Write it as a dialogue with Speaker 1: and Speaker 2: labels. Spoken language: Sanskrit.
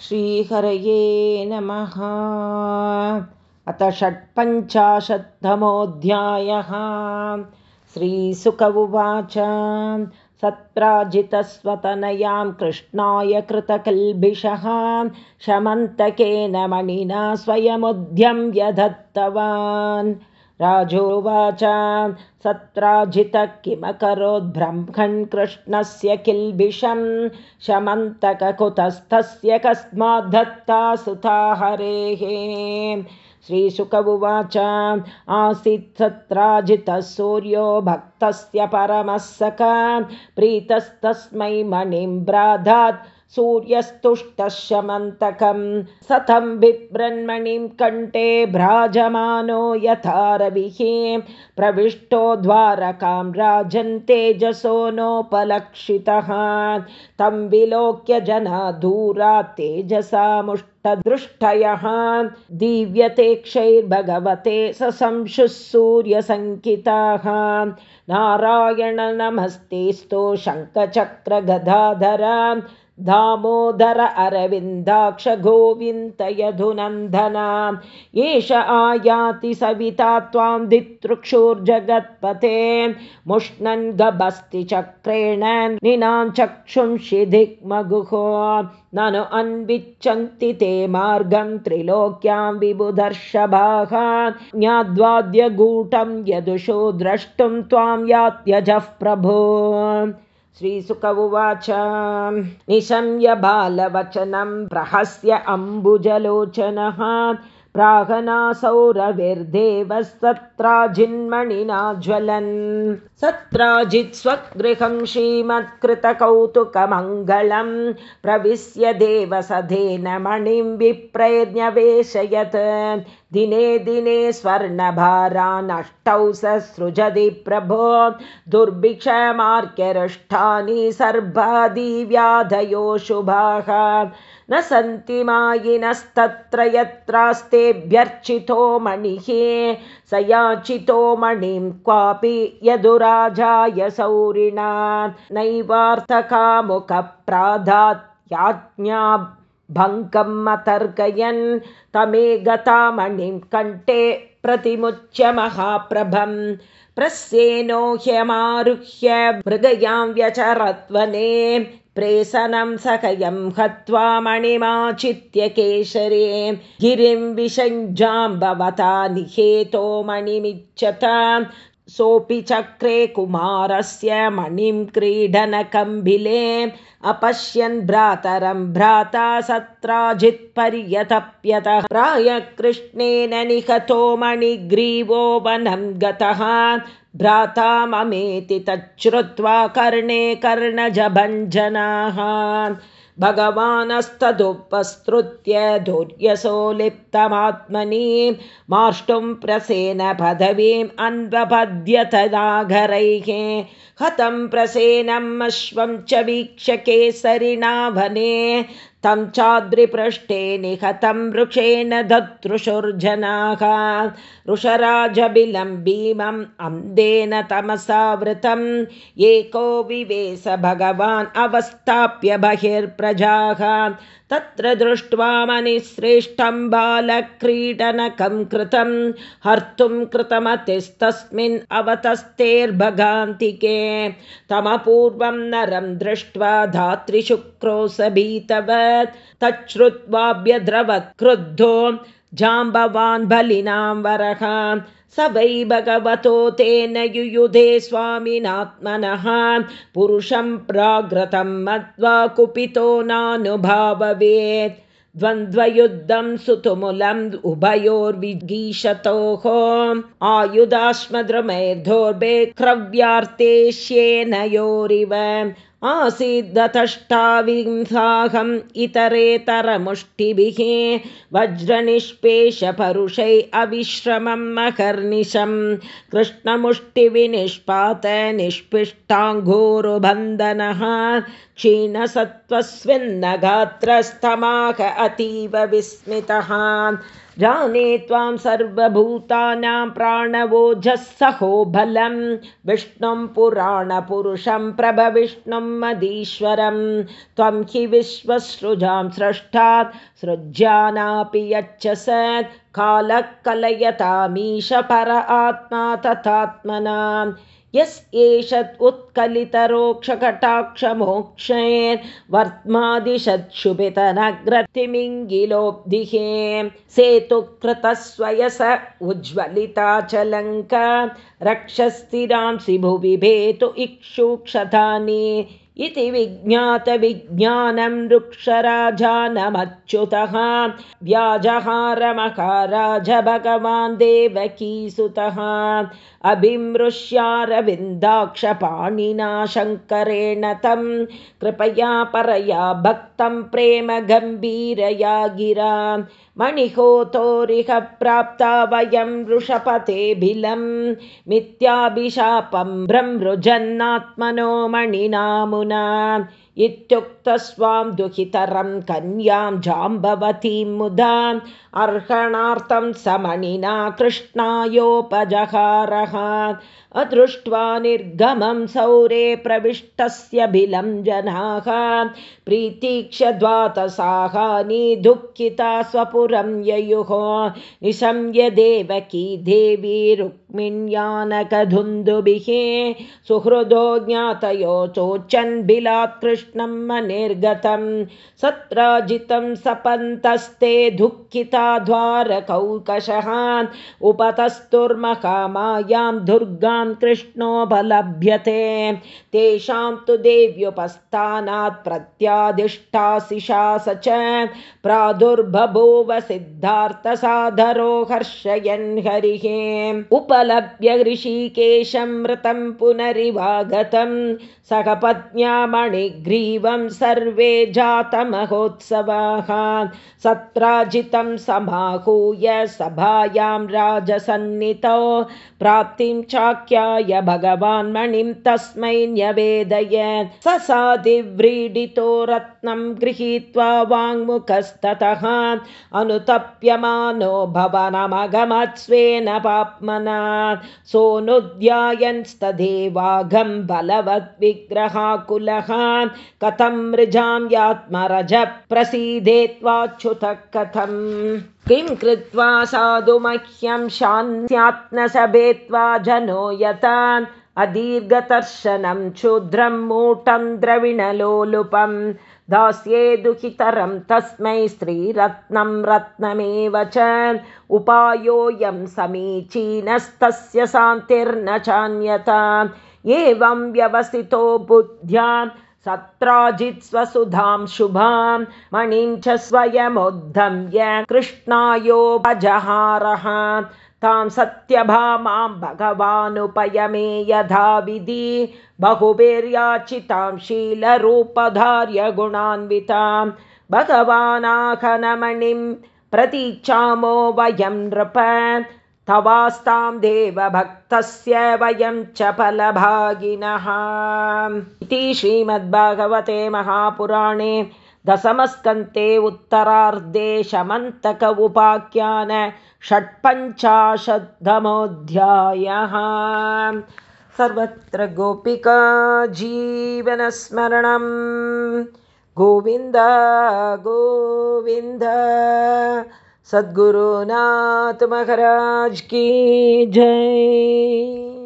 Speaker 1: श्रीहरये नमः। अथ षट्पञ्चाशत्तमोऽध्यायः। श्रीसुक उवाच। सत्राजितस्वतनयां कृष्णाय कृतकल्बिषः। शमन्तकेन मणिना स्वयमुद्यम्य दत्तवान् राजोवाच सत्राजितः किमकरोद्ब्रह्मन् कृष्णस्य किल्बिषं शमन्तककुतस्थस्य कस्माद्धत्ता सुता हरेः। श्रीशुक उवाच आसीत् सत्राजितः सूर्यो भक्तस्य परमः सख प्रीतस्तस्मै मणिं ब्राधात् सूर्यस्तुष्टशमन्तकं सतं बिभ्रन्मणिं कण्ठे भ्राजमानो यथा रविः प्रविष्टो द्वारकां राजन् तेजसो नोपलक्षितः तं विलोक्य जना दूरा तेजसामुष्टदृष्टयः दिव्यतेक्षैर्भगवते सशंशुः सूर्यसङ्किताः नारायण नमस्तेस्तो शङ्खचक्रगदाधर दामोदर अरविन्दाक्ष गोविन्द एष आयाति सविता त्वां दितृक्षुर्जगत्पते मुष्णन् गभस्ति चक्रेण निनां चक्षुंषि दिग्मगुहो ननु अन्विच्छन्ति ते मार्गं त्रिलोक्यां विबुधर्षभाः। ज्ञाद्वाद्यगूटं यदुषो द्रष्टुं त्वां यात्यजः प्रभो श्रीसुक उवाच निशम्य बालवचनं प्रहस्य अम्बुजलोचनः प्राहनासौरविर्देवः सत्राजिन्मणिना ज्वलन् सत्राजित् स्वगृहं श्रीमत्कृतकौतुकमङ्गलं प्रविश्य देवसधेन मणिं विप्रैर्न्यवेशयत् दिने दिने स्वर्णभारानष्टौ ससृजति प्रभो। दुर्भिक्षमार्क्यरुष्ठानि सर्वादिव्याधयो शुभाः न सन्ति मायिनस्तत्र यत्रास्तेभ्यर्चितो मणिः। स याचितो मणिं क्वापि यदुराजाय सौरिणा। नैवार्थकामुखप्राधात्याज्ञा भङ्कम् अतर्कयन् तमे गता मणिं कण्ठे प्रतिमुच्य महाप्रभं प्रस्येनो ह्यमारुह्य मृगयां व्यचरत्वने प्रेसनं सकयं हत्वा मणिमाचित्य केशरे गिरिं विषञ्जाम्बवता निहेतो मणिमिच्छत सोऽपि चक्रे कुमारस्य मणिं क्रीडनकम्बिले अपश्यन् भ्रातरं भ्राता सत्राजित्पर्यतप्यतः। प्रायकृष्णेन निहतो मणिग्रीवो वनं गतः। भ्राता ममेति तच्छ्रुत्वा कर्णे कर्णजभञ्जनाः भगवानस्तदुपस्तृत्य धुर्यसो लिप्तमात्मनि माष्टुं प्रसेन पदवीम् अन्वपद्यतदाघरैः हतं प्रसेनम् अश्वं च वीक्ष्य केसरिणा वने तं चाद्रिपृष्ठे निहतं वृक्षेण दतृशुर्जनाः ऋषराजबिलं भीमम् अन्देन तमसावृतम् एको विवेश भगवान् अवस्थाप्य बहिर्प्रजाः। तत्र दृष्ट्वा मनिश्रेष्ठं बालक्रीडनकं कृतं। हर्तुं कृतमतिस्तस्मिन् अवतस्तेर्भगान्तिके। तमपूर्वं नरं दृष्ट्वा धातृशुक्रोश भीतवत् तच्छ्रुत्वाभ्यद्रवत् क्रुद्धो जाम्बवान् बलिनां वरः। स वै भगवतो तेन युयुधे स्वामिनात्मनः। पुरुषं प्राग्रतं मत्वा कुपितो नानुभाववेत्। द्वन्द्वयुद्धं सुतुमुलम् उभयोर्विगीषतोः। आयुधाश्मद्रुमैर्धोर्भे क्रव्यार्तेष्येनयोरिव आसीद्दतष्टाविंसाहम् इतरेतरमुष्टिभिः वज्रनिष्पेषपरुषै अविश्रमं महर्निशं कृष्णमुष्टिविनिष्पात क्षीणसत्त्वस्मिन्न गात्रस्तमाक अतीव विस्मितः जाने त्वां सर्वभूतानां प्राणवोजः सहो बलं विष्णुं पुराणपुरुषं प्रभविष्णुं मदीश्वरं त्वं हि विश्वसृजां स्रष्टात् सृज्यानापि यच्च सत् कालः कलयतामीश पर आत्मा तथात्मना यस् एष उत्कलितरोक्षकटाक्षमोक्षैर्वर्त्मादिशत्शुभितनग्रतिमिङ्गिलोब्धिहे सेतुकृतस्वयस उज्ज्वलिताचलङ्क रक्षस्थिरांसि भुवि भेतु इक्षुक्षतानि इति विज्ञातविज्ञानं वृक्षराजानमच्युतः। व्याजहारमकाराज भगवान् देवकीसुतः अभिमृश्यारविन्दाक्षपाणिना शङ्करेण तं कृपया परया भक्तं प्रेम गम्भीरया गिरा मणिहोतोरिह प्राप्ता वयं वृषपतेऽभिलं मिथ्याभिशापं भ्रमृजन्नात्मनो मणिनामुना इत्युक्तस्वां दुहितरं कन्यां जाम्बवतीं मुदा अर्हणार्थं समणिना कृष्णायोपजहारः। अदृष्ट्वा निर्गमं सौरे प्रविष्टस्य बिलं जनाः। प्रीतीक्षद्वातसाहानि दुःखिता स्वपुरं ययुः। निशम्य देवकी देवी रुक्मिण्यानकधुन्दुभिः सुहृदो ज्ञातयो चोचन् बिलात् मनिर्गतं सत्राजितं सपन्तस्ते दुःखिता द्वारकौकशः उपतस्तुर्मकामायां दुर्गां कृष्णोपलभ्यते तेषां तु देव्युपस्थानात् प्रत्यादिष्टाशिषा स च। प्रादुर्बभूव सिद्धार्थसाधरो हर्षयन् हरिः उपलभ्य ऋषिकेशं मृतं पुनरिवागतं सखपत्न्या मणिग्रीवं सर्वे जातमहोत्सवाः। सत्राजितं समाहूय सभायां राजसन्नितौ प्राप्तिं चाख्याय भगवान् मणिं तस्मै न्यवेदयत् स साधिव्रीडितो रत्नं गृहीत्वा वाङ्मुखस्ततः अनुतप्यमानो भवनमगमत् स्वेन पाप्मना सोऽनुध्यायन्स्तदेवाघं बलवद्विग्रहाकुलः कथं मृजां यात्मरज प्रसीदेत्वाच्युतः कथम् किं कृत्वा साधु मह्यं शान्त्यात्मसभेत्वा जनो यतान्। अदीर्घदर्शनं क्षुद्रं मूटं द्रविणलोलुपं दास्ये दुहितरं तस्मै स्त्रीरत्नं रत्नमेव च उपायोऽयं समीचीनस्तस्य शान्तिर्न चान्यता। एवं व्यवसितो बुद्ध्या सत्राजित् स्वसुधां शुभां मणिं च स्वयमुद्धम्य कृष्णायोपजहारः तां सत्यभामां भगवानुपयमे यथा विधि बहुभिर्याचितां शीलरूपधार्य गुणान्वितां भगवानाखनमणिं प्रतीचामो वयं नृप तवास्तां देवभक्तस्य वयं च फलभागिनः। इति श्रीमद्भागवते महापुराणे दशमस्कन्ते उत्तरार्धे शमन्तक उपाख्यान षट्पञ्चाशद्धमोऽध्यायः सर्वत्र गोपिका जीवनस्मरणं गोविन्द गोविन्द। सद्गुरुनाथ महाराज की जय